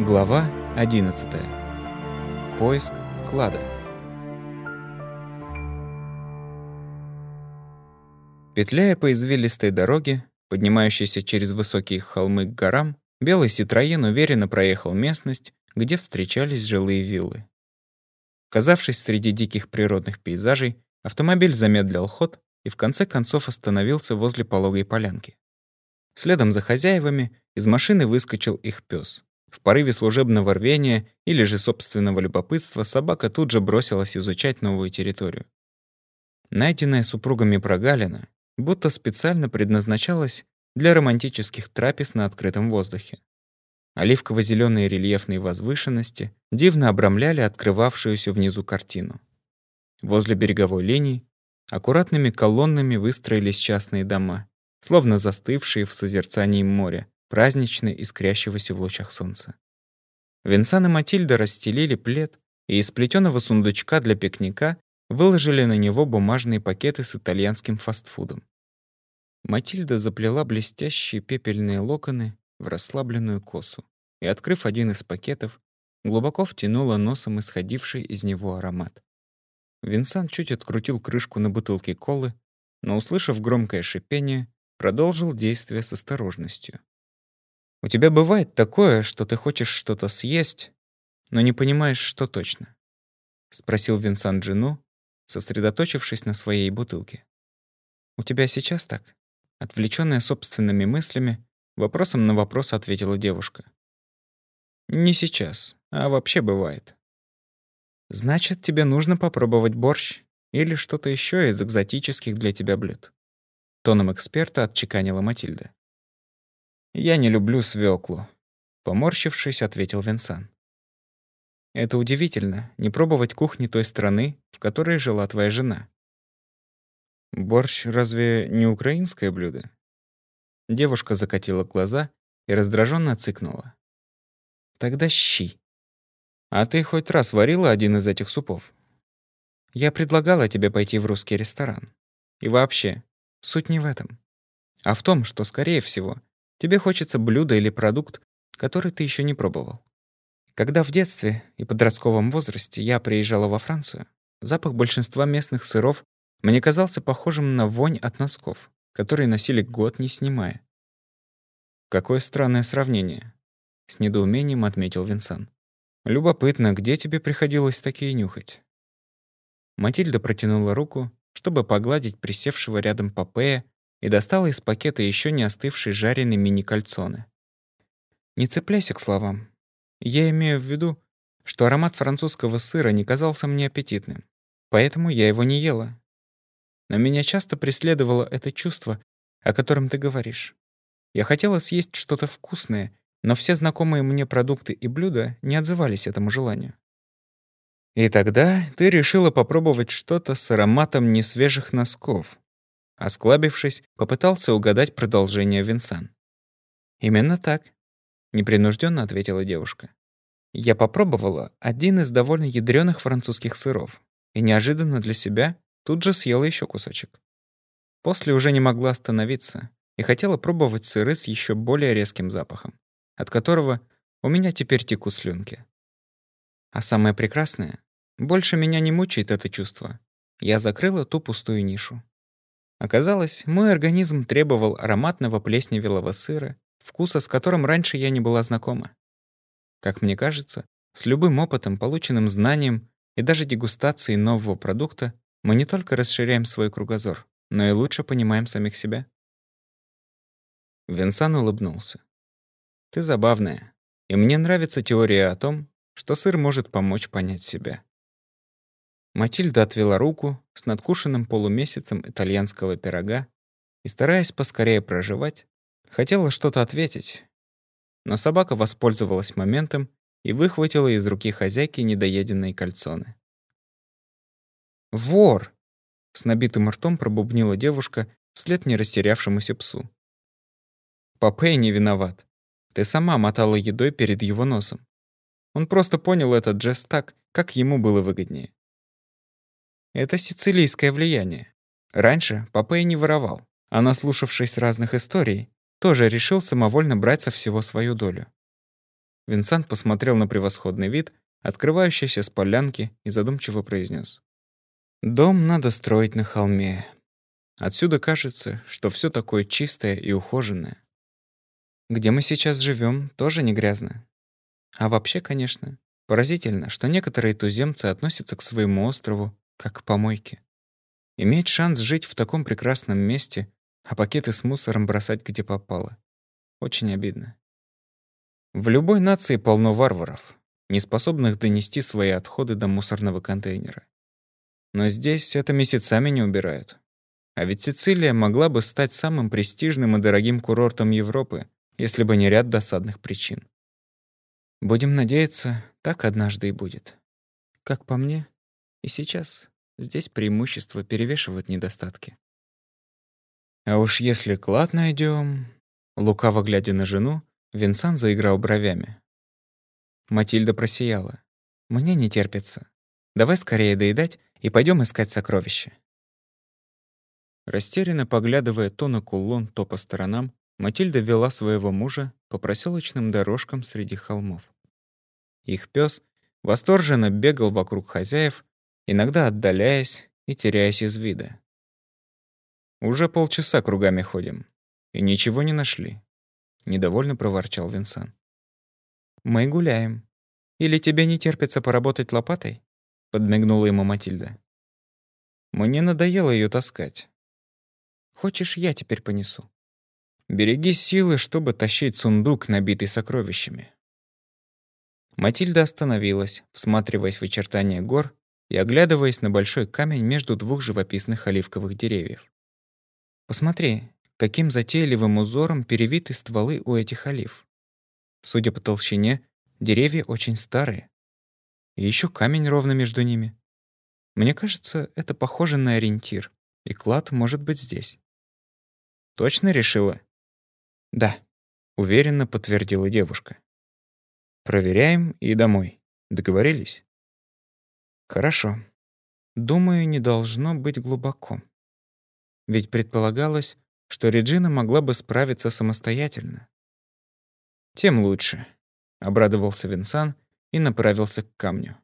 Глава 11. Поиск клада. Петляя по извилистой дороге, поднимающейся через высокие холмы к горам, белый Ситроен уверенно проехал местность, где встречались жилые виллы. Казавшись среди диких природных пейзажей, автомобиль замедлил ход и в конце концов остановился возле пологой полянки. Следом за хозяевами из машины выскочил их пес. В порыве служебного рвения или же собственного любопытства собака тут же бросилась изучать новую территорию. Найденная супругами прогалина будто специально предназначалась для романтических трапез на открытом воздухе. оливково зеленые рельефные возвышенности дивно обрамляли открывавшуюся внизу картину. Возле береговой линии аккуратными колоннами выстроились частные дома, словно застывшие в созерцании моря, празднично искрящегося в лучах солнца. Винсан и Матильда расстелили плед и из плетеного сундучка для пикника выложили на него бумажные пакеты с итальянским фастфудом. Матильда заплела блестящие пепельные локоны в расслабленную косу и, открыв один из пакетов, глубоко втянула носом исходивший из него аромат. Винсан чуть открутил крышку на бутылке колы, но, услышав громкое шипение, продолжил действие с осторожностью. У тебя бывает такое, что ты хочешь что-то съесть, но не понимаешь, что точно? Спросил Винсан жену, сосредоточившись на своей бутылке. У тебя сейчас так? Отвлечённая собственными мыслями, вопросом на вопрос ответила девушка. Не сейчас, а вообще бывает. Значит, тебе нужно попробовать борщ или что-то ещё из экзотических для тебя блюд. Тоном эксперта отчеканила Матильда. «Я не люблю свеклу», — поморщившись, ответил Винсан. «Это удивительно, не пробовать кухни той страны, в которой жила твоя жена». «Борщ разве не украинское блюдо?» Девушка закатила глаза и раздраженно цыкнула. «Тогда щи. А ты хоть раз варила один из этих супов?» «Я предлагала тебе пойти в русский ресторан. И вообще, суть не в этом, а в том, что, скорее всего, Тебе хочется блюдо или продукт, который ты еще не пробовал. Когда в детстве и подростковом возрасте я приезжала во Францию, запах большинства местных сыров мне казался похожим на вонь от носков, которые носили год не снимая. Какое странное сравнение, с недоумением отметил Винсан. Любопытно, где тебе приходилось такие нюхать? Матильда протянула руку, чтобы погладить присевшего рядом Попея и достала из пакета еще не остывший жареный мини-кальцоны. Не цепляйся к словам. Я имею в виду, что аромат французского сыра не казался мне аппетитным, поэтому я его не ела. Но меня часто преследовало это чувство, о котором ты говоришь. Я хотела съесть что-то вкусное, но все знакомые мне продукты и блюда не отзывались этому желанию. И тогда ты решила попробовать что-то с ароматом несвежих носков, Осклабившись, попытался угадать продолжение Винсан. «Именно так», — непринужденно ответила девушка. «Я попробовала один из довольно ядрёных французских сыров и неожиданно для себя тут же съела еще кусочек. После уже не могла остановиться и хотела пробовать сыры с еще более резким запахом, от которого у меня теперь текут слюнки. А самое прекрасное, больше меня не мучает это чувство. Я закрыла ту пустую нишу. Оказалось, мой организм требовал ароматного плесневелого сыра, вкуса с которым раньше я не была знакома. Как мне кажется, с любым опытом, полученным знанием и даже дегустацией нового продукта мы не только расширяем свой кругозор, но и лучше понимаем самих себя. Винсан улыбнулся. «Ты забавная, и мне нравится теория о том, что сыр может помочь понять себя. Матильда отвела руку с надкушенным полумесяцем итальянского пирога и, стараясь поскорее проживать, хотела что-то ответить. Но собака воспользовалась моментом и выхватила из руки хозяйки недоеденные кальцоны. «Вор!» — с набитым ртом пробубнила девушка вслед не растерявшемуся псу. «Попей не виноват. Ты сама мотала едой перед его носом. Он просто понял этот жест так, как ему было выгоднее. Это сицилийское влияние. Раньше и не воровал, а наслушавшись разных историй, тоже решил самовольно брать со всего свою долю. Винсент посмотрел на превосходный вид, открывающийся с полянки, и задумчиво произнес: «Дом надо строить на холме. Отсюда кажется, что все такое чистое и ухоженное. Где мы сейчас живем, тоже не грязно. А вообще, конечно, поразительно, что некоторые туземцы относятся к своему острову как к помойке. Иметь шанс жить в таком прекрасном месте, а пакеты с мусором бросать где попало. Очень обидно. В любой нации полно варваров, не способных донести свои отходы до мусорного контейнера. Но здесь это месяцами не убирают. А ведь Сицилия могла бы стать самым престижным и дорогим курортом Европы, если бы не ряд досадных причин. Будем надеяться, так однажды и будет. Как по мне, и сейчас Здесь преимущества перевешивают недостатки. А уж если клад найдем, лукаво глядя на жену, Винсан заиграл бровями. Матильда просияла. Мне не терпится. Давай скорее доедать и пойдем искать сокровища. Растерянно поглядывая то на кулон, то по сторонам, Матильда вела своего мужа по проселочным дорожкам среди холмов. Их пес восторженно бегал вокруг хозяев, иногда отдаляясь и теряясь из вида. «Уже полчаса кругами ходим, и ничего не нашли», — недовольно проворчал Винсан. «Мы гуляем. Или тебе не терпится поработать лопатой?» — подмигнула ему Матильда. «Мне надоело ее таскать. Хочешь, я теперь понесу?» «Береги силы, чтобы тащить сундук, набитый сокровищами». Матильда остановилась, всматриваясь в очертания гор, и оглядываясь на большой камень между двух живописных оливковых деревьев. «Посмотри, каким затейливым узором перевиты стволы у этих олив. Судя по толщине, деревья очень старые. И еще камень ровно между ними. Мне кажется, это похоже на ориентир, и клад может быть здесь». «Точно решила?» «Да», — уверенно подтвердила девушка. «Проверяем и домой. Договорились?» Хорошо. Думаю, не должно быть глубоко. Ведь предполагалось, что Реджина могла бы справиться самостоятельно. Тем лучше, обрадовался Винсан и направился к камню.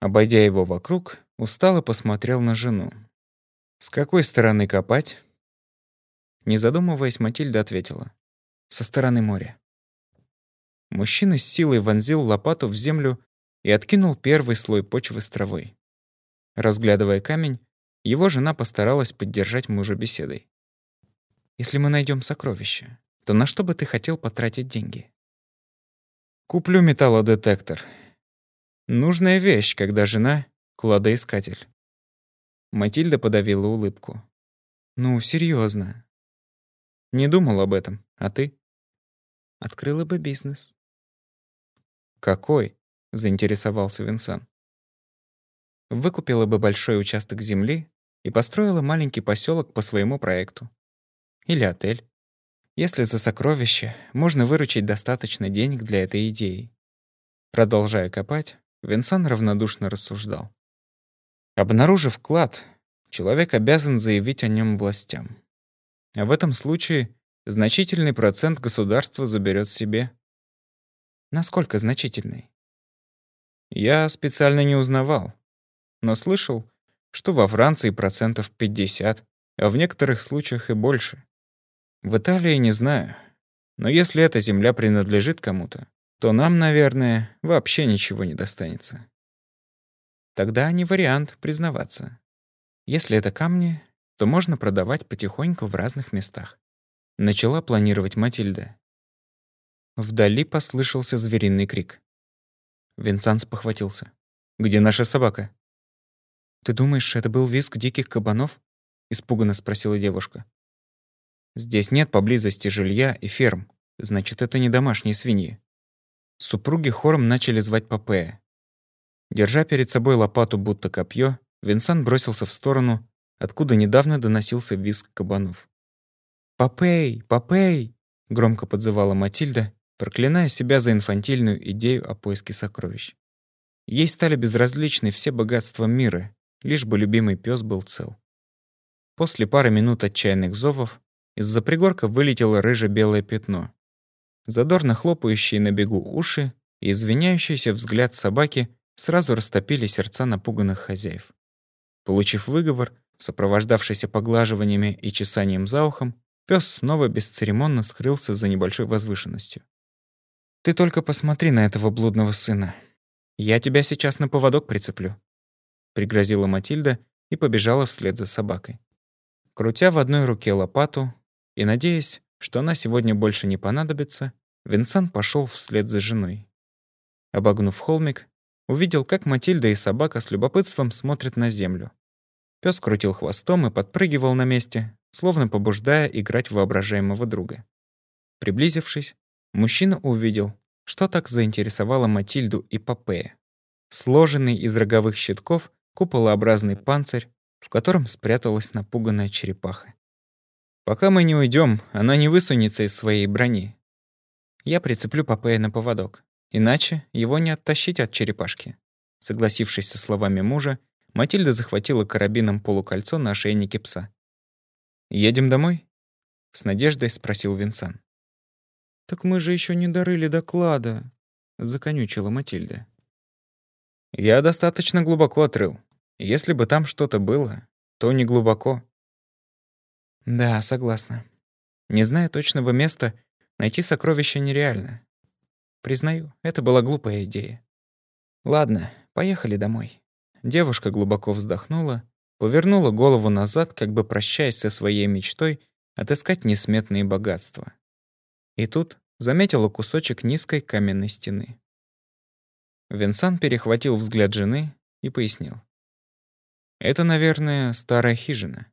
Обойдя его вокруг, устало посмотрел на жену. С какой стороны копать? Не задумываясь, Матильда ответила: со стороны моря. Мужчина с силой вонзил лопату в землю и откинул первый слой почвы с травой. Разглядывая камень, его жена постаралась поддержать мужа беседой. «Если мы найдем сокровище, то на что бы ты хотел потратить деньги?» «Куплю металлодетектор. Нужная вещь, когда жена — кладоискатель». Матильда подавила улыбку. «Ну, серьезно. «Не думал об этом. А ты?» «Открыла бы бизнес». «Какой?» Заинтересовался Винсан. Выкупила бы большой участок земли и построила маленький поселок по своему проекту. Или отель. Если за сокровище можно выручить достаточно денег для этой идеи. Продолжая копать, Винсан равнодушно рассуждал. Обнаружив клад, человек обязан заявить о нем властям. А в этом случае значительный процент государства заберет себе. Насколько значительный? Я специально не узнавал, но слышал, что во Франции процентов 50, а в некоторых случаях и больше. В Италии не знаю, но если эта земля принадлежит кому-то, то нам, наверное, вообще ничего не достанется. Тогда не вариант признаваться. Если это камни, то можно продавать потихоньку в разных местах. Начала планировать Матильда. Вдали послышался звериный крик. Винсанс похватился. «Где наша собака?» «Ты думаешь, это был визг диких кабанов?» — испуганно спросила девушка. «Здесь нет поблизости жилья и ферм. Значит, это не домашние свиньи». Супруги хором начали звать Попея. Держа перед собой лопату, будто копье, Винсан бросился в сторону, откуда недавно доносился визг кабанов. «Попей! Попей!» — громко подзывала Матильда, проклиная себя за инфантильную идею о поиске сокровищ. Ей стали безразличны все богатства мира, лишь бы любимый пес был цел. После пары минут отчаянных зовов из-за пригорка вылетело рыже-белое пятно. задорно хлопающие на бегу уши и извиняющийся взгляд собаки сразу растопили сердца напуганных хозяев. Получив выговор, сопровождавшийся поглаживаниями и чесанием за ухом, пес снова бесцеремонно скрылся за небольшой возвышенностью. «Ты только посмотри на этого блудного сына. Я тебя сейчас на поводок прицеплю», — пригрозила Матильда и побежала вслед за собакой. Крутя в одной руке лопату и надеясь, что она сегодня больше не понадобится, Винсан пошел вслед за женой. Обогнув холмик, увидел, как Матильда и собака с любопытством смотрят на землю. Пес крутил хвостом и подпрыгивал на месте, словно побуждая играть воображаемого друга. Приблизившись, мужчина увидел, что так заинтересовало Матильду и Попея. Сложенный из роговых щитков куполообразный панцирь, в котором спряталась напуганная черепаха. Пока мы не уйдем, она не высунется из своей брони. Я прицеплю Попея на поводок, иначе его не оттащить от черепашки. Согласившись со словами мужа, Матильда захватила карабином полукольцо на ошейнике пса. «Едем домой?» — с надеждой спросил Винсан. «Так мы же еще не дорыли доклада», — законючила Матильда. «Я достаточно глубоко отрыл. Если бы там что-то было, то не глубоко». «Да, согласна. Не зная точного места, найти сокровища нереально. Признаю, это была глупая идея. Ладно, поехали домой». Девушка глубоко вздохнула, повернула голову назад, как бы прощаясь со своей мечтой отыскать несметные богатства. И тут заметила кусочек низкой каменной стены. Винсан перехватил взгляд жены и пояснил. «Это, наверное, старая хижина».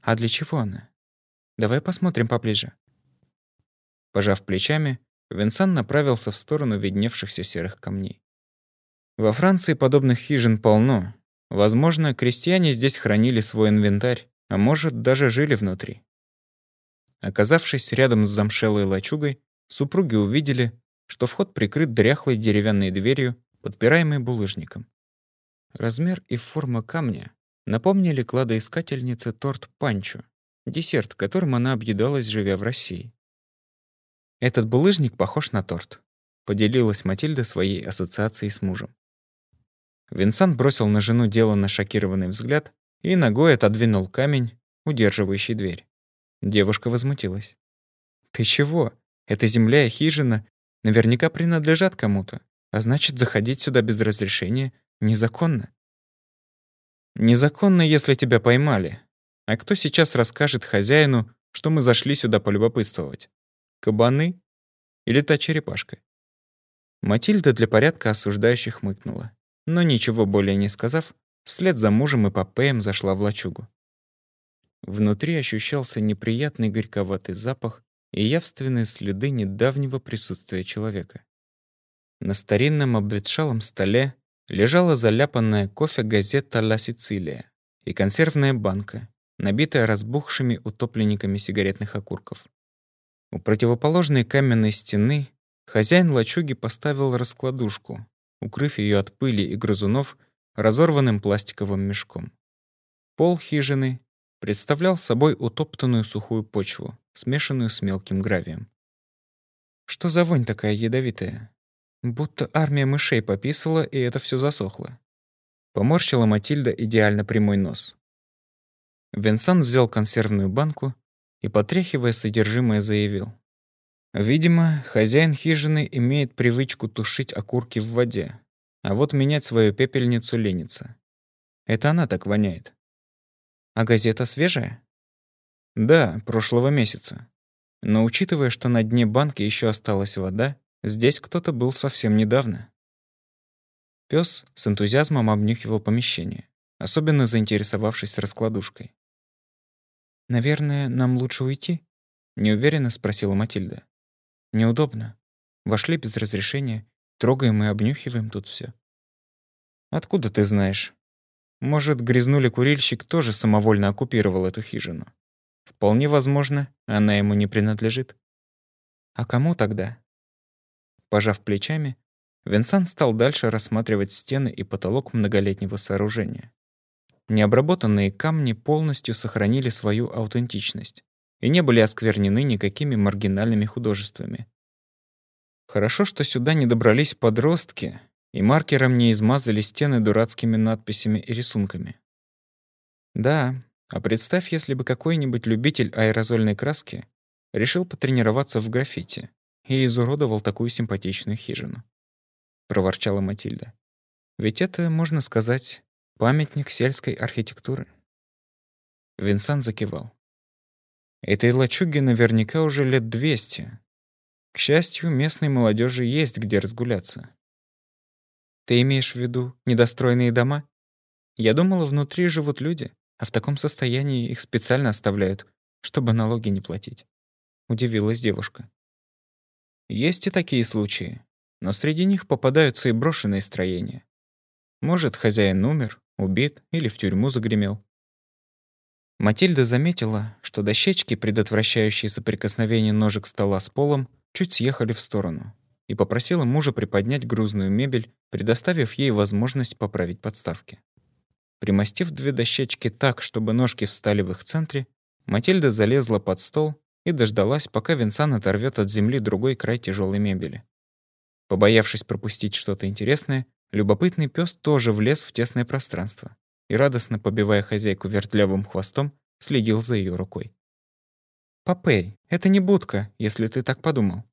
«А для чего она? Давай посмотрим поближе». Пожав плечами, Винсан направился в сторону видневшихся серых камней. Во Франции подобных хижин полно. Возможно, крестьяне здесь хранили свой инвентарь, а может, даже жили внутри. Оказавшись рядом с замшелой лачугой, супруги увидели, что вход прикрыт дряхлой деревянной дверью, подпираемой булыжником. Размер и форма камня напомнили кладоискательнице торт панчо, десерт, которым она объедалась, живя в России. Этот булыжник похож на торт, поделилась Матильда своей ассоциацией с мужем. Винсан бросил на жену деланно шокированный взгляд и ногой отодвинул камень, удерживающий дверь. Девушка возмутилась. «Ты чего? Эта земля и хижина наверняка принадлежат кому-то, а значит, заходить сюда без разрешения незаконно». «Незаконно, если тебя поймали. А кто сейчас расскажет хозяину, что мы зашли сюда полюбопытствовать? Кабаны? Или та черепашка?» Матильда для порядка осуждающих мыкнула но ничего более не сказав, вслед за мужем и Попеем зашла в лачугу. Внутри ощущался неприятный горьковатый запах и явственные следы недавнего присутствия человека. На старинном обветшалом столе лежала заляпанная кофе газета «Ла Сицилия» и консервная банка, набитая разбухшими утопленниками сигаретных окурков. У противоположной каменной стены хозяин лачуги поставил раскладушку, укрыв ее от пыли и грызунов разорванным пластиковым мешком. Пол хижины представлял собой утоптанную сухую почву, смешанную с мелким гравием. Что за вонь такая ядовитая? Будто армия мышей пописала, и это все засохло. Поморщила Матильда идеально прямой нос. Винсан взял консервную банку и, потряхивая содержимое, заявил. Видимо, хозяин хижины имеет привычку тушить окурки в воде, а вот менять свою пепельницу ленится. Это она так воняет. А газета свежая? Да, прошлого месяца. Но учитывая, что на дне банки еще осталась вода, здесь кто-то был совсем недавно. Пес с энтузиазмом обнюхивал помещение, особенно заинтересовавшись раскладушкой. «Наверное, нам лучше уйти?» — неуверенно спросила Матильда. Неудобно. Вошли без разрешения, трогаем и обнюхиваем тут все. Откуда ты знаешь? Может, грязнули курильщик тоже самовольно оккупировал эту хижину? Вполне возможно, она ему не принадлежит. А кому тогда? Пожав плечами, Винсан стал дальше рассматривать стены и потолок многолетнего сооружения. Необработанные камни полностью сохранили свою аутентичность, и не были осквернены никакими маргинальными художествами. Хорошо, что сюда не добрались подростки и маркером не измазали стены дурацкими надписями и рисунками. Да, а представь, если бы какой-нибудь любитель аэрозольной краски решил потренироваться в граффити и изуродовал такую симпатичную хижину. Проворчала Матильда. Ведь это, можно сказать, памятник сельской архитектуры. Винсан закивал. Этой лачуге наверняка уже лет двести. К счастью, местной молодежи есть где разгуляться. Ты имеешь в виду недостроенные дома? Я думала, внутри живут люди, а в таком состоянии их специально оставляют, чтобы налоги не платить. Удивилась девушка. Есть и такие случаи, но среди них попадаются и брошенные строения. Может, хозяин умер, убит или в тюрьму загремел. Матильда заметила, что дощечки, предотвращающие соприкосновение ножек стола с полом, чуть съехали в сторону, и попросила мужа приподнять грузную мебель, предоставив ей возможность поправить подставки. Примостив две дощечки так, чтобы ножки встали в их центре, Матильда залезла под стол и дождалась, пока Винсан оторвет от земли другой край тяжелой мебели. Побоявшись пропустить что-то интересное, любопытный пес тоже влез в тесное пространство и, радостно побивая хозяйку вертлявым хвостом, следил за ее рукой. «Попей, это не будка, если ты так подумал.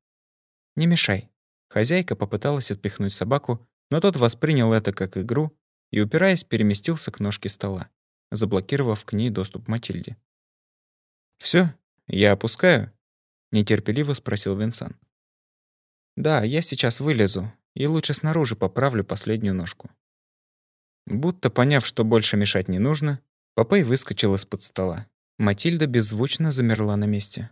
Не мешай». Хозяйка попыталась отпихнуть собаку, но тот воспринял это как игру и, упираясь, переместился к ножке стола, заблокировав к ней доступ Матильде. Все, я опускаю?» — нетерпеливо спросил Винсан. «Да, я сейчас вылезу, и лучше снаружи поправлю последнюю ножку». Будто поняв, что больше мешать не нужно, Попей выскочил из-под стола. Матильда беззвучно замерла на месте.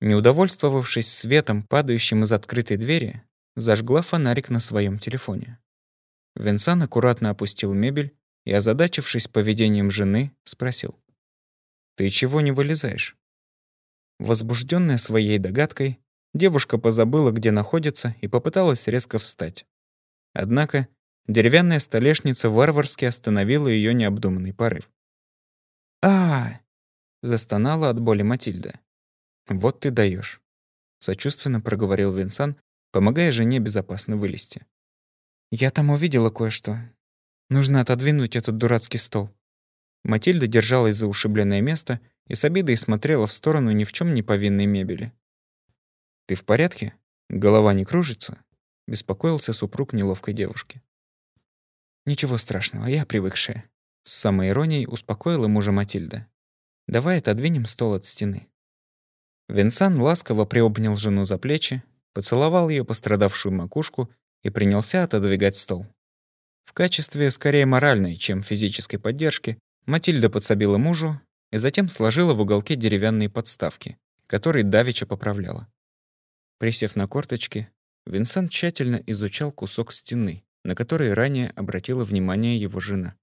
Не удовольствовавшись светом, падающим из открытой двери, зажгла фонарик на своем телефоне. Винсан аккуратно опустил мебель и, озадачившись поведением жены, спросил. «Ты чего не вылезаешь?» Возбужденная своей догадкой, девушка позабыла, где находится, и попыталась резко встать. Однако Деревянная столешница варварски остановила ее необдуманный порыв. а, застонала от боли Матильда. «Вот ты даешь, сочувственно проговорил Винсан, помогая жене безопасно вылезти. «Я там увидела кое-что. Нужно отодвинуть этот дурацкий стол». Матильда держалась за ушибленное место и с обидой смотрела в сторону ни в чем не повинной мебели. «Ты в порядке? Голова не кружится?» — беспокоился супруг неловкой девушки. «Ничего страшного, я привыкшая». С самой иронией успокоила мужа Матильда. «Давай отодвинем стол от стены». Винсан ласково приобнял жену за плечи, поцеловал ее пострадавшую макушку и принялся отодвигать стол. В качестве скорее моральной, чем физической поддержки, Матильда подсобила мужу и затем сложила в уголке деревянные подставки, которые Давича поправляла. Присев на корточки, Винсан тщательно изучал кусок стены, на который ранее обратила внимание его жена.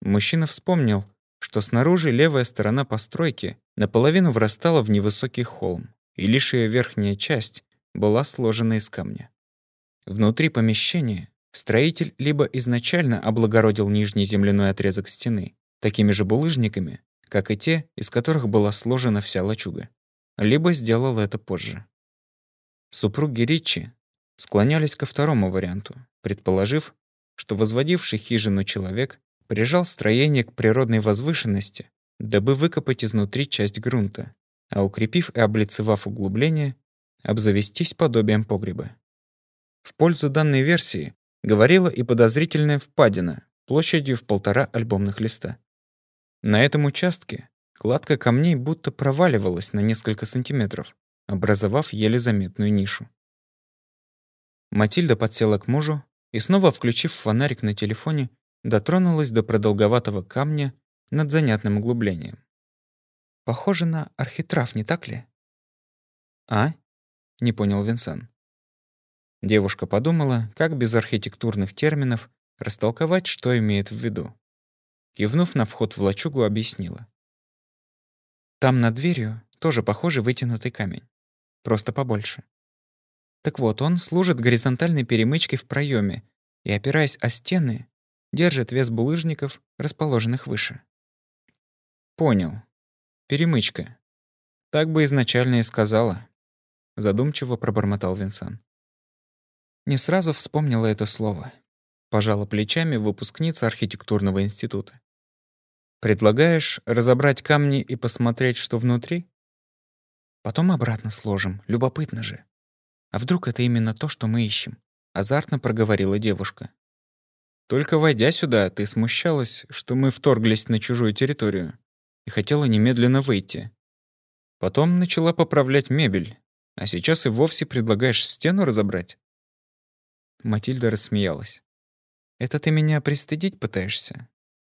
Мужчина вспомнил, что снаружи левая сторона постройки наполовину врастала в невысокий холм, и лишь ее верхняя часть была сложена из камня. Внутри помещения строитель либо изначально облагородил нижний земляной отрезок стены такими же булыжниками, как и те, из которых была сложена вся лачуга, либо сделал это позже. Супруги Ричи склонялись ко второму варианту, предположив, что возводивший хижину человек прижал строение к природной возвышенности, дабы выкопать изнутри часть грунта, а укрепив и облицевав углубление, обзавестись подобием погреба. В пользу данной версии говорила и подозрительная впадина площадью в полтора альбомных листа. На этом участке кладка камней будто проваливалась на несколько сантиметров, образовав еле заметную нишу. Матильда подсела к мужу и снова, включив фонарик на телефоне, дотронулась до продолговатого камня над занятным углублением. «Похоже на архитрав, не так ли?» «А?» — не понял Винсан. Девушка подумала, как без архитектурных терминов растолковать, что имеет в виду. Кивнув на вход в лачугу, объяснила. «Там над дверью тоже похожий вытянутый камень, просто побольше. Так вот, он служит горизонтальной перемычкой в проеме и, опираясь о стены, держит вес булыжников, расположенных выше. Понял. Перемычка. Так бы изначально и сказала. Задумчиво пробормотал Винсан. Не сразу вспомнила это слово. Пожала плечами выпускница архитектурного института. Предлагаешь разобрать камни и посмотреть, что внутри? Потом обратно сложим, любопытно же. А вдруг это именно то, что мы ищем? Азартно проговорила девушка. Только войдя сюда, ты смущалась, что мы вторглись на чужую территорию и хотела немедленно выйти. Потом начала поправлять мебель, а сейчас и вовсе предлагаешь стену разобрать. Матильда рассмеялась. «Это ты меня пристыдить пытаешься?»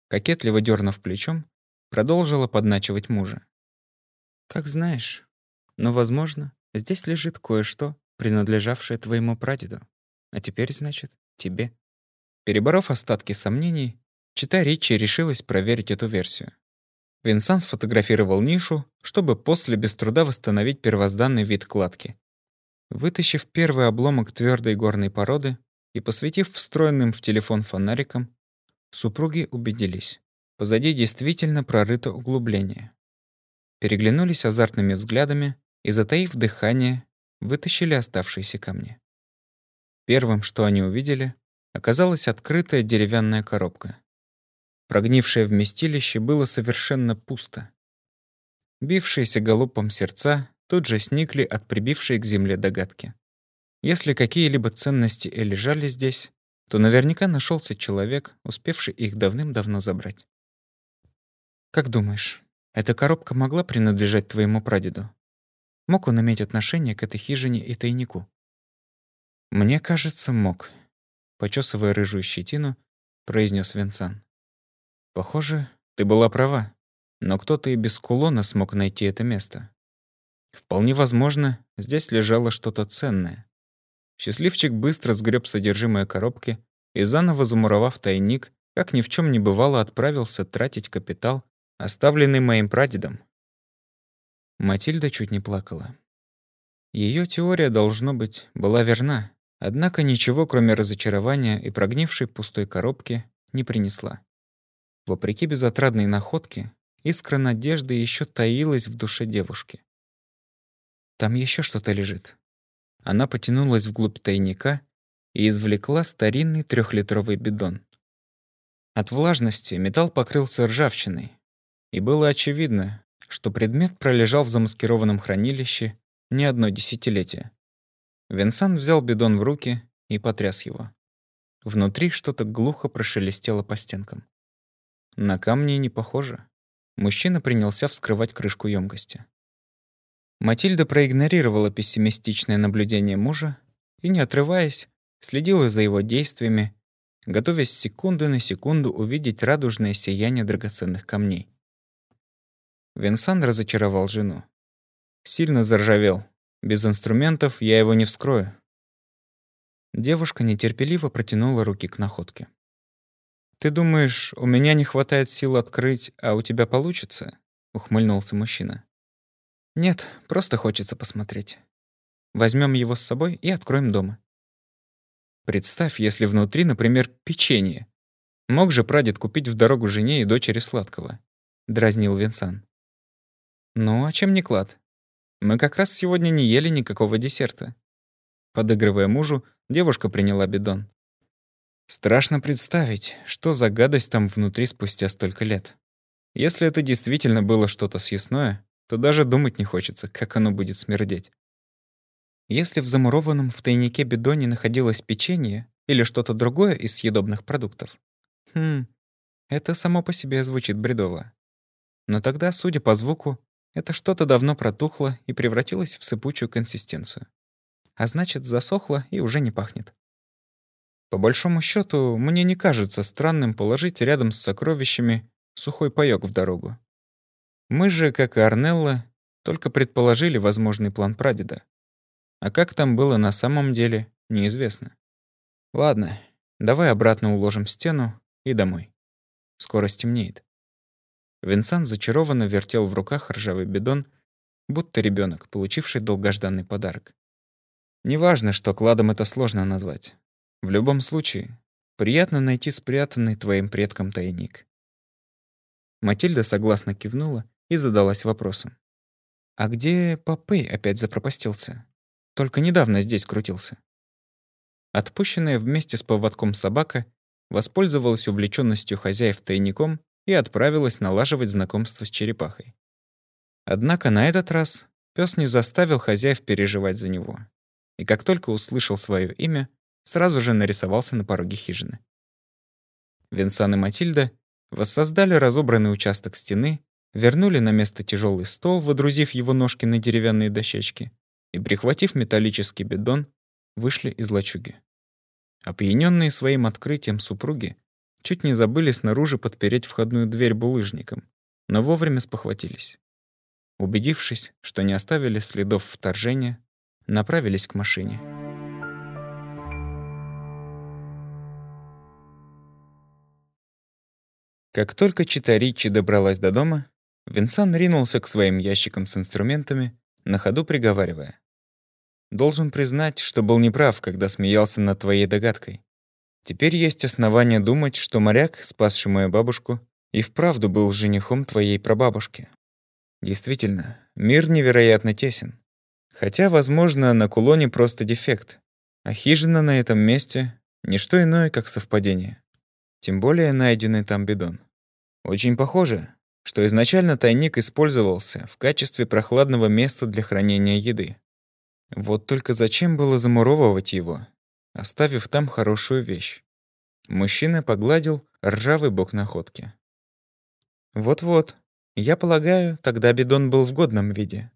Кокетливо дернув плечом, продолжила подначивать мужа. «Как знаешь. Но, возможно, здесь лежит кое-что, принадлежавшее твоему прадеду. А теперь, значит, тебе». Переборов остатки сомнений, чита Ричи решилась проверить эту версию. Винсан сфотографировал нишу, чтобы после без труда восстановить первозданный вид кладки. Вытащив первый обломок твердой горной породы и посветив встроенным в телефон фонариком, супруги убедились. Позади действительно прорыто углубление. Переглянулись азартными взглядами и, затаив дыхание, вытащили оставшиеся камни. Первым, что они увидели, оказалась открытая деревянная коробка. Прогнившее вместилище было совершенно пусто. Бившиеся голубом сердца тут же сникли от прибившей к земле догадки. Если какие-либо ценности и лежали здесь, то наверняка нашелся человек, успевший их давным-давно забрать. «Как думаешь, эта коробка могла принадлежать твоему прадеду? Мог он иметь отношение к этой хижине и тайнику?» «Мне кажется, мог», — почесывая рыжую щетину, произнес Винсан. Похоже, ты была права. Но кто-то и без кулона смог найти это место. Вполне возможно, здесь лежало что-то ценное. Счастливчик быстро сгреб содержимое коробки и, заново замуровав тайник, как ни в чем не бывало, отправился тратить капитал, оставленный моим прадедом. Матильда чуть не плакала. Ее теория, должно быть, была верна, однако ничего, кроме разочарования и прогнившей пустой коробки, не принесла. Вопреки безотрадной находке, искра надежды еще таилась в душе девушки. Там еще что-то лежит. Она потянулась вглубь тайника и извлекла старинный трехлитровый бидон. От влажности металл покрылся ржавчиной, и было очевидно, что предмет пролежал в замаскированном хранилище не одно десятилетие. Винсан взял бидон в руки и потряс его. Внутри что-то глухо прошелестело по стенкам. На камни не похоже. Мужчина принялся вскрывать крышку емкости. Матильда проигнорировала пессимистичное наблюдение мужа и, не отрываясь, следила за его действиями, готовясь секунды на секунду увидеть радужное сияние драгоценных камней. Винсан разочаровал жену. Сильно заржавел. Без инструментов я его не вскрою. Девушка нетерпеливо протянула руки к находке. «Ты думаешь, у меня не хватает сил открыть, а у тебя получится?» — ухмыльнулся мужчина. «Нет, просто хочется посмотреть. Возьмем его с собой и откроем дома». Представь, если внутри, например, печенье. Мог же прадед купить в дорогу жене и дочери сладкого? Дразнил Винсан. Ну, а чем не клад? Мы как раз сегодня не ели никакого десерта. Подыгрывая мужу, девушка приняла бидон. Страшно представить, что за гадость там внутри спустя столько лет. Если это действительно было что-то съестное, то даже думать не хочется, как оно будет смердеть. Если в замурованном в тайнике бидоне находилось печенье или что-то другое из съедобных продуктов, хм, это само по себе звучит бредово. Но тогда, судя по звуку, это что-то давно протухло и превратилось в сыпучую консистенцию. А значит, засохло и уже не пахнет. По большому счету, мне не кажется странным положить рядом с сокровищами сухой паёк в дорогу. Мы же, как и Арнелла, только предположили возможный план прадеда. А как там было на самом деле, неизвестно. Ладно, давай обратно уложим стену и домой. Скоро стемнеет. Винсан зачарованно вертел в руках ржавый бидон, будто ребенок, получивший долгожданный подарок. Неважно, что кладом это сложно назвать. В любом случае, приятно найти спрятанный твоим предком тайник. Матильда согласно кивнула и задалась вопросом. А где Попей опять запропастился? Только недавно здесь крутился. Отпущенная вместе с поводком собака воспользовалась увлеченностью хозяев тайником и отправилась налаживать знакомство с черепахой. Однако на этот раз пес не заставил хозяев переживать за него. И как только услышал свое имя, сразу же нарисовался на пороге хижины. Винсан и Матильда воссоздали разобранный участок стены, вернули на место тяжелый стол, водрузив его ножки на деревянные дощечки, и, прихватив металлический бидон, вышли из лачуги. Опьянённые своим открытием супруги чуть не забыли снаружи подпереть входную дверь булыжником, но вовремя спохватились. Убедившись, что не оставили следов вторжения, направились к машине. Как только Читаричи добралась до дома, Винсан ринулся к своим ящикам с инструментами, на ходу приговаривая. «Должен признать, что был неправ, когда смеялся над твоей догадкой. Теперь есть основания думать, что моряк, спасший мою бабушку, и вправду был женихом твоей прабабушки. Действительно, мир невероятно тесен. Хотя, возможно, на кулоне просто дефект, а хижина на этом месте — ничто иное, как совпадение. Тем более найденный там бидон. Очень похоже, что изначально тайник использовался в качестве прохладного места для хранения еды. Вот только зачем было замуровывать его, оставив там хорошую вещь? Мужчина погладил ржавый бок находки. Вот-вот, я полагаю, тогда бидон был в годном виде.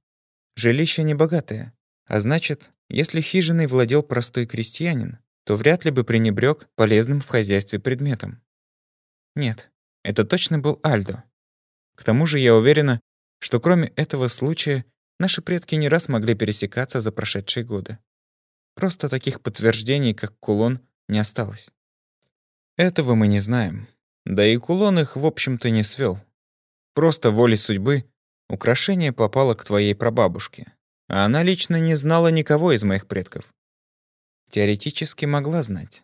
Жилище небогатое, а значит, если хижиной владел простой крестьянин, то вряд ли бы пренебрег полезным в хозяйстве предметом. Нет, это точно был Альдо. К тому же я уверена, что кроме этого случая наши предки не раз могли пересекаться за прошедшие годы. Просто таких подтверждений, как кулон, не осталось. Этого мы не знаем. Да и кулон их, в общем-то, не свел. Просто волей судьбы украшение попало к твоей прабабушке, а она лично не знала никого из моих предков. Теоретически могла знать.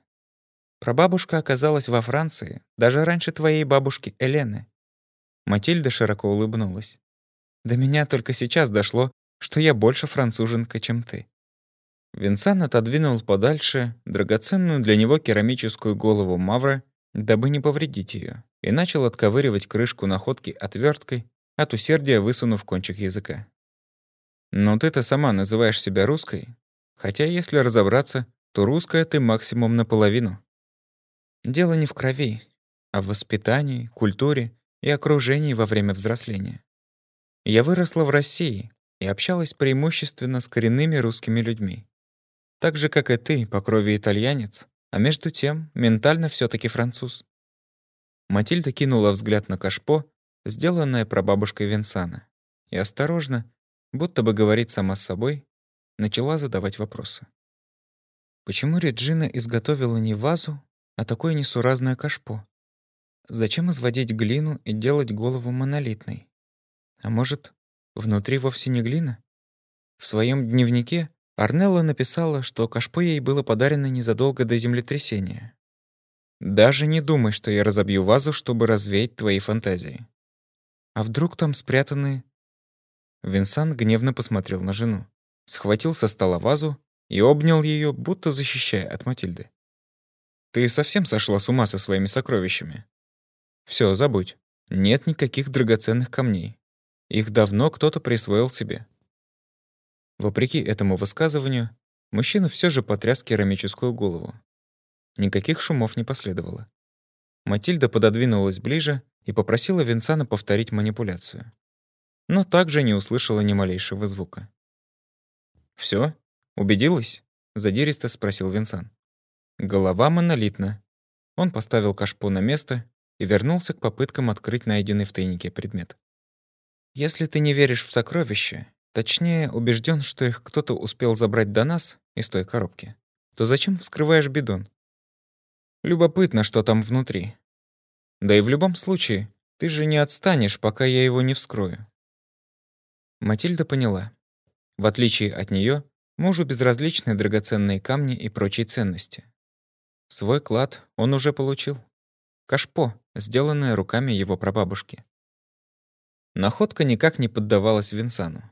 Прабабушка оказалась во Франции даже раньше твоей бабушки Элены. Матильда широко улыбнулась. До меня только сейчас дошло, что я больше француженка, чем ты. Винсан отодвинул подальше драгоценную для него керамическую голову Мавра, дабы не повредить ее, и начал отковыривать крышку находки отверткой, от усердия высунув кончик языка. «Но ты-то сама называешь себя русской, хотя, если разобраться, то русская ты максимум наполовину». Дело не в крови, а в воспитании, культуре и окружении во время взросления. Я выросла в России и общалась преимущественно с коренными русскими людьми. Так же, как и ты, по крови итальянец, а между тем ментально все таки француз. Матильда кинула взгляд на кашпо, сделанное прабабушкой Винсана, и осторожно, будто бы говорит сама с собой, начала задавать вопросы. Почему Реджина изготовила не вазу, а такое несуразное кашпо? Зачем изводить глину и делать голову монолитной? А может, внутри вовсе не глина? В своем дневнике Арнелла написала, что кашпо ей было подарено незадолго до землетрясения. Даже не думай, что я разобью вазу, чтобы развеять твои фантазии. А вдруг там спрятаны... Винсан гневно посмотрел на жену, схватил со стола вазу и обнял ее, будто защищая от Матильды. Ты совсем сошла с ума со своими сокровищами? Все, забудь. Нет никаких драгоценных камней. Их давно кто-то присвоил себе. Вопреки этому высказыванию, мужчина все же потряс керамическую голову. Никаких шумов не последовало. Матильда пододвинулась ближе и попросила Винсана повторить манипуляцию. Но также не услышала ни малейшего звука. Все? Убедилась?» — задиристо спросил Винсан. Голова монолитна. Он поставил кашпо на место и вернулся к попыткам открыть найденный в тайнике предмет. Если ты не веришь в сокровища, точнее, убежден, что их кто-то успел забрать до нас из той коробки, то зачем вскрываешь бидон? Любопытно, что там внутри. Да и в любом случае, ты же не отстанешь, пока я его не вскрою. Матильда поняла. В отличие от нее, мужу безразличны драгоценные камни и прочие ценности. Свой клад он уже получил. Кашпо, сделанное руками его прабабушки. Находка никак не поддавалась Винсану.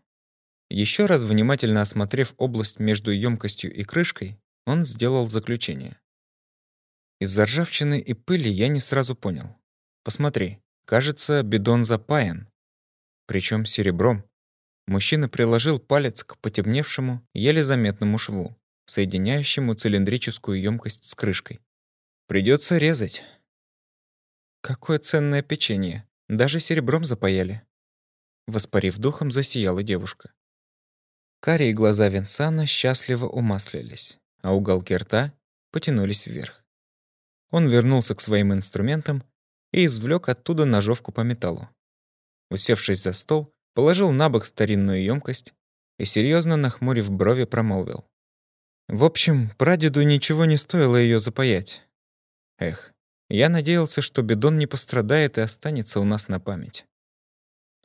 Еще раз внимательно осмотрев область между емкостью и крышкой, он сделал заключение. Из-за ржавчины и пыли я не сразу понял. Посмотри, кажется, бидон запаян. Причем серебром. Мужчина приложил палец к потемневшему, еле заметному шву, соединяющему цилиндрическую емкость с крышкой. Придется резать. Какое ценное печенье. Даже серебром запаяли. Воспарив духом, засияла девушка. Карие глаза Винсана счастливо умаслились, а уголки рта потянулись вверх. Он вернулся к своим инструментам и извлек оттуда ножовку по металлу. Усевшись за стол, положил на бок старинную емкость и, серьезно нахмурив брови, промолвил. В общем, прадеду ничего не стоило ее запаять. Эх, я надеялся, что бидон не пострадает и останется у нас на память.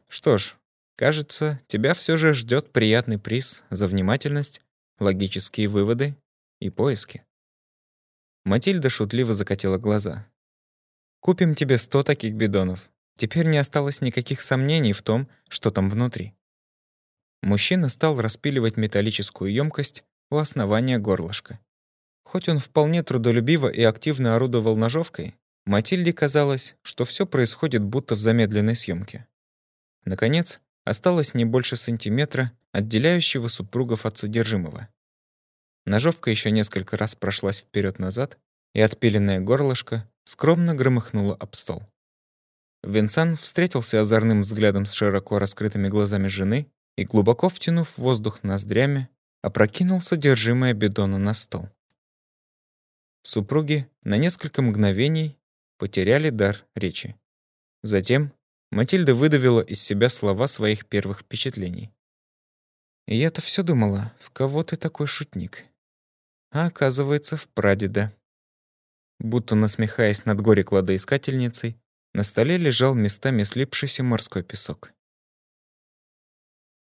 Что ж, кажется, тебя все же ждет приятный приз за внимательность, логические выводы и поиски. Матильда шутливо закатила глаза. «Купим тебе сто таких бидонов. Теперь не осталось никаких сомнений в том, что там внутри». Мужчина стал распиливать металлическую емкость у основания горлышка. Хоть он вполне трудолюбиво и активно орудовал ножовкой, Матильде казалось, что все происходит будто в замедленной съемке. Наконец, осталось не больше сантиметра, отделяющего супругов от содержимого. Ножовка еще несколько раз прошлась вперед назад и отпиленное горлышко скромно громыхнуло об стол. Винсан встретился озорным взглядом с широко раскрытыми глазами жены и, глубоко втянув воздух ноздрями, опрокинул содержимое бидона на стол. Супруги на несколько мгновений потеряли дар речи. Затем Матильда выдавила из себя слова своих первых впечатлений. «Я-то все думала, в кого ты такой шутник?» А оказывается, в прадеда. Будто насмехаясь над горе-кладоискательницей, на столе лежал местами слипшийся морской песок.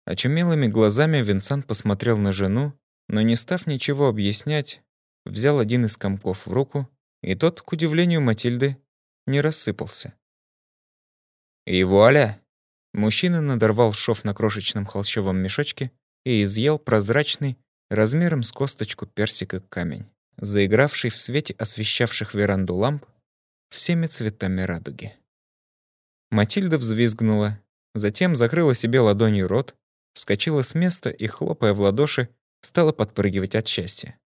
Очумелыми глазами Винсан посмотрел на жену, но не став ничего объяснять, взял один из комков в руку, и тот, к удивлению Матильды, не рассыпался. И вуаля! Мужчина надорвал шов на крошечном холщовом мешочке и изъел прозрачный, размером с косточку персика камень, заигравший в свете освещавших веранду ламп всеми цветами радуги. Матильда взвизгнула, затем закрыла себе ладонью рот, вскочила с места и, хлопая в ладоши, стала подпрыгивать от счастья.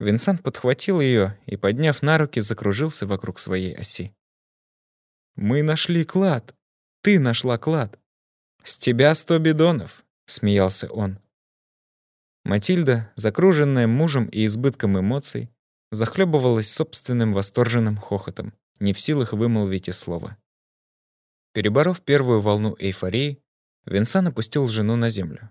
Винсент подхватил ее и, подняв на руки, закружился вокруг своей оси. «Мы нашли клад! Ты нашла клад! С тебя сто бидонов!» — смеялся он. Матильда, закруженная мужем и избытком эмоций, захлебывалась собственным восторженным хохотом, не в силах вымолвить и слова. Переборов первую волну эйфории, Винсан опустил жену на землю.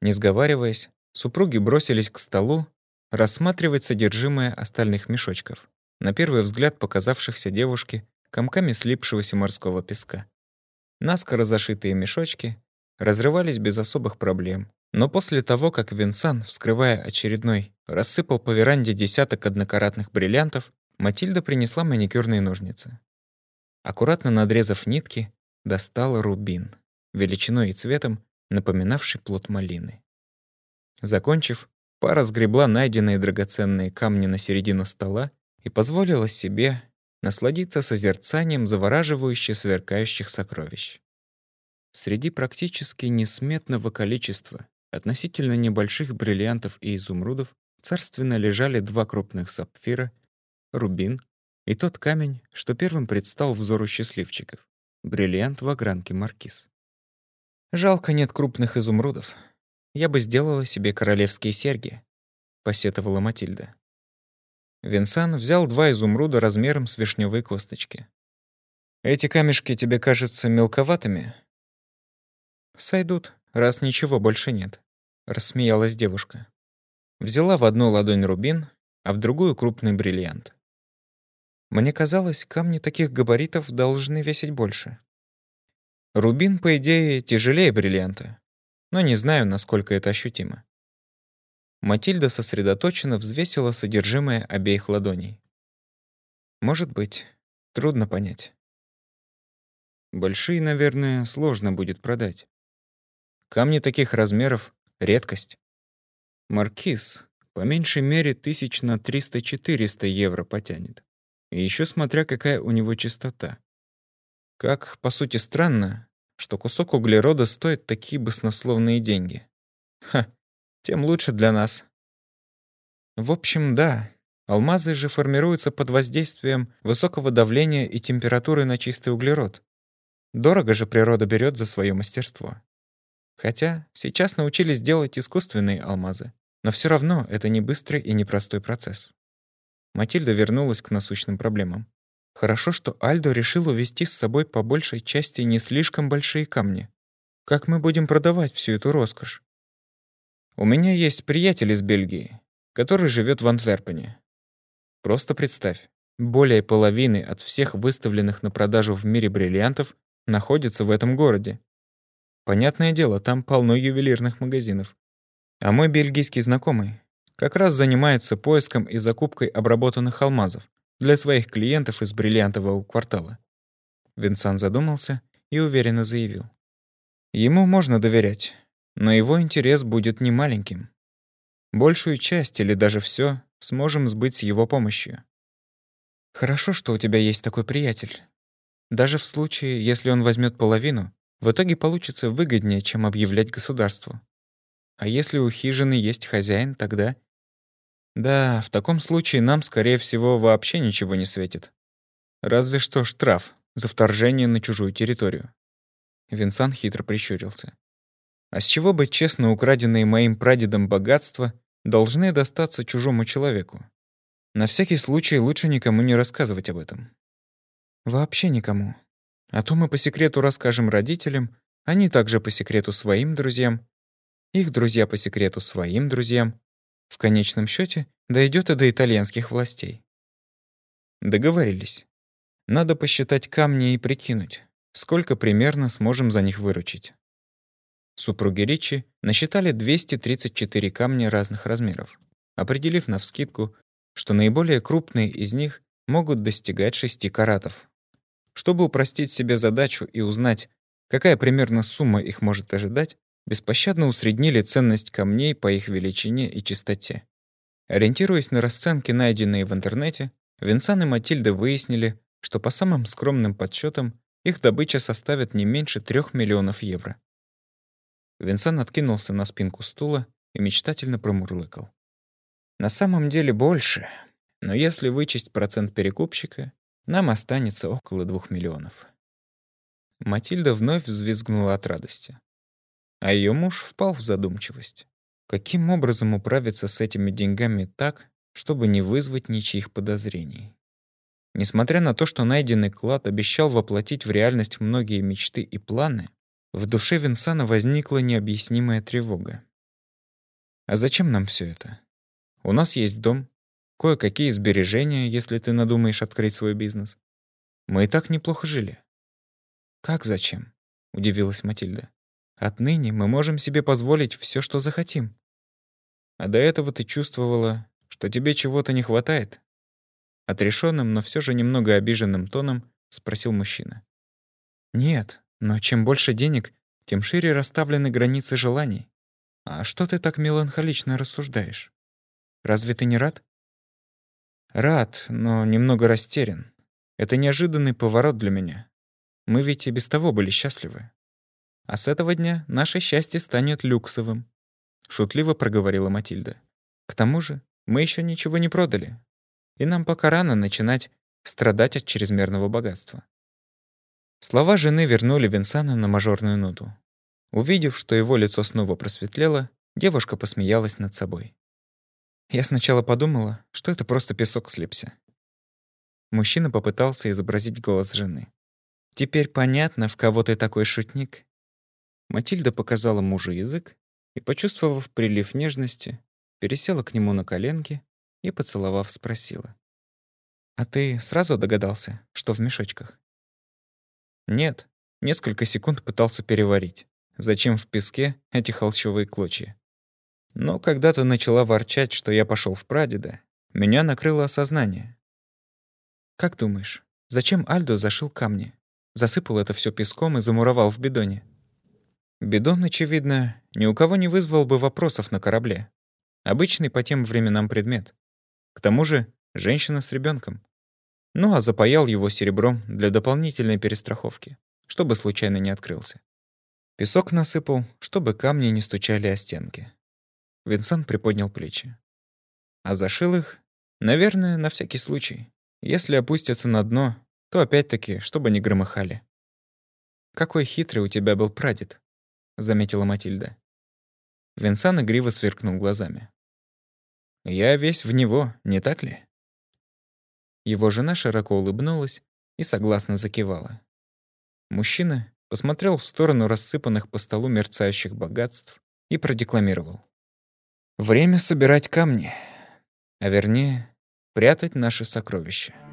Не сговариваясь, супруги бросились к столу рассматривать содержимое остальных мешочков, на первый взгляд показавшихся девушке комками слипшегося морского песка. Наскоро зашитые мешочки разрывались без особых проблем, но после того, как Винсан, вскрывая очередной, рассыпал по веранде десяток однокаратных бриллиантов, Матильда принесла маникюрные ножницы. Аккуратно надрезав нитки, достала рубин, величиной и цветом напоминавший плод малины. Закончив, пара сгребла найденные драгоценные камни на середину стола и позволила себе насладиться созерцанием завораживающе сверкающих сокровищ. Среди практически несметного количества относительно небольших бриллиантов и изумрудов царственно лежали два крупных сапфира, рубин и тот камень, что первым предстал взору счастливчиков — бриллиант в огранке маркиз. «Жалко нет крупных изумрудов. Я бы сделала себе королевские серьги», — посетовала Матильда. Винсан взял два изумруда размером с вишневые косточки. «Эти камешки тебе кажутся мелковатыми?» «Сойдут, раз ничего больше нет», — рассмеялась девушка. Взяла в одну ладонь рубин, а в другую крупный бриллиант. Мне казалось, камни таких габаритов должны весить больше. Рубин, по идее, тяжелее бриллианта, но не знаю, насколько это ощутимо. Матильда сосредоточенно взвесила содержимое обеих ладоней. Может быть, трудно понять. Большие, наверное, сложно будет продать. Камни таких размеров — редкость. Маркиз по меньшей мере тысяч на 300-400 евро потянет. И еще смотря, какая у него частота. Как, по сути, странно, что кусок углерода стоит такие баснословные деньги. Ха, тем лучше для нас. В общем, да, алмазы же формируются под воздействием высокого давления и температуры на чистый углерод. Дорого же природа берет за свое мастерство. Хотя сейчас научились делать искусственные алмазы, но все равно это не быстрый и непростой процесс. Матильда вернулась к насущным проблемам. Хорошо, что Альдо решил увезти с собой по большей части не слишком большие камни. Как мы будем продавать всю эту роскошь? У меня есть приятель из Бельгии, который живет в Антверпене. Просто представь, более половины от всех выставленных на продажу в мире бриллиантов находится в этом городе. Понятное дело, там полно ювелирных магазинов. А мой бельгийский знакомый как раз занимается поиском и закупкой обработанных алмазов для своих клиентов из бриллиантового квартала. Винсан задумался и уверенно заявил. Ему можно доверять, но его интерес будет немаленьким. Большую часть или даже все сможем сбыть с его помощью. Хорошо, что у тебя есть такой приятель. Даже в случае, если он возьмет половину, в итоге получится выгоднее, чем объявлять государству. А если у хижины есть хозяин, тогда... Да, в таком случае нам, скорее всего, вообще ничего не светит. Разве что штраф за вторжение на чужую территорию. Винсан хитро прищурился. А с чего бы честно украденные моим прадедом богатства должны достаться чужому человеку? На всякий случай лучше никому не рассказывать об этом. Вообще никому. А то мы по секрету расскажем родителям, они также по секрету своим друзьям, их друзья по секрету своим друзьям. В конечном счете дойдет и до итальянских властей. Договорились. Надо посчитать камни и прикинуть, сколько примерно сможем за них выручить. Супруги Ричи насчитали 234 камня разных размеров, определив навскидку, что наиболее крупные из них могут достигать 6 каратов. Чтобы упростить себе задачу и узнать, какая примерно сумма их может ожидать, беспощадно усреднили ценность камней по их величине и чистоте. Ориентируясь на расценки, найденные в интернете, Винсан и Матильда выяснили, что по самым скромным подсчетам их добыча составит не меньше трех миллионов евро. Винсан откинулся на спинку стула и мечтательно промурлыкал. На самом деле больше, но если вычесть процент перекупщика, нам останется около двух миллионов. Матильда вновь взвизгнула от радости. А ее муж впал в задумчивость. Каким образом управиться с этими деньгами так, чтобы не вызвать ничьих подозрений? Несмотря на то, что найденный клад обещал воплотить в реальность многие мечты и планы, в душе Винсана возникла необъяснимая тревога. А зачем нам все это? У нас есть дом, кое-какие сбережения, если ты надумаешь открыть свой бизнес. Мы и так неплохо жили. Как зачем? удивилась Матильда. Отныне мы можем себе позволить все, что захотим. А до этого ты чувствовала, что тебе чего-то не хватает? Отрешенным, но все же немного обиженным тоном спросил мужчина. Нет, но чем больше денег, тем шире расставлены границы желаний. А что ты так меланхолично рассуждаешь? Разве ты не рад? Рад, но немного растерян. Это неожиданный поворот для меня. Мы ведь и без того были счастливы. А с этого дня наше счастье станет люксовым, шутливо проговорила Матильда. К тому же, мы еще ничего не продали, и нам пока рано начинать страдать от чрезмерного богатства. Слова жены вернули Винсана на мажорную ноту. Увидев, что его лицо снова просветлело, девушка посмеялась над собой. Я сначала подумала, что это просто песок слипся. Мужчина попытался изобразить голос жены. «Теперь понятно, в кого ты такой шутник». Матильда показала мужу язык и, почувствовав прилив нежности, пересела к нему на коленки и, поцеловав, спросила. «А ты сразу догадался, что в мешочках?» Нет, несколько секунд пытался переварить. Зачем в песке эти холщовые клочья? Но когда ты начала ворчать, что я пошел в прадеда, меня накрыло осознание. Как думаешь, зачем Альдо зашил камни? Засыпал это все песком и замуровал в бидоне? Бидон, очевидно, ни у кого не вызвал бы вопросов на корабле. Обычный по тем временам предмет. К тому же женщина с ребенком. Ну а запаял его серебром для дополнительной перестраховки, чтобы случайно не открылся. Песок насыпал, чтобы камни не стучали о стенки. Винсан приподнял плечи. А зашил их, наверное, на всякий случай. Если опустятся на дно, то опять-таки, чтобы не громыхали. «Какой хитрый у тебя был прадед», — заметила Матильда. Винсан игриво сверкнул глазами. «Я весь в него, не так ли?» Его жена широко улыбнулась и согласно закивала. Мужчина посмотрел в сторону рассыпанных по столу мерцающих богатств и продекламировал. «Время собирать камни, а вернее, прятать наши сокровища».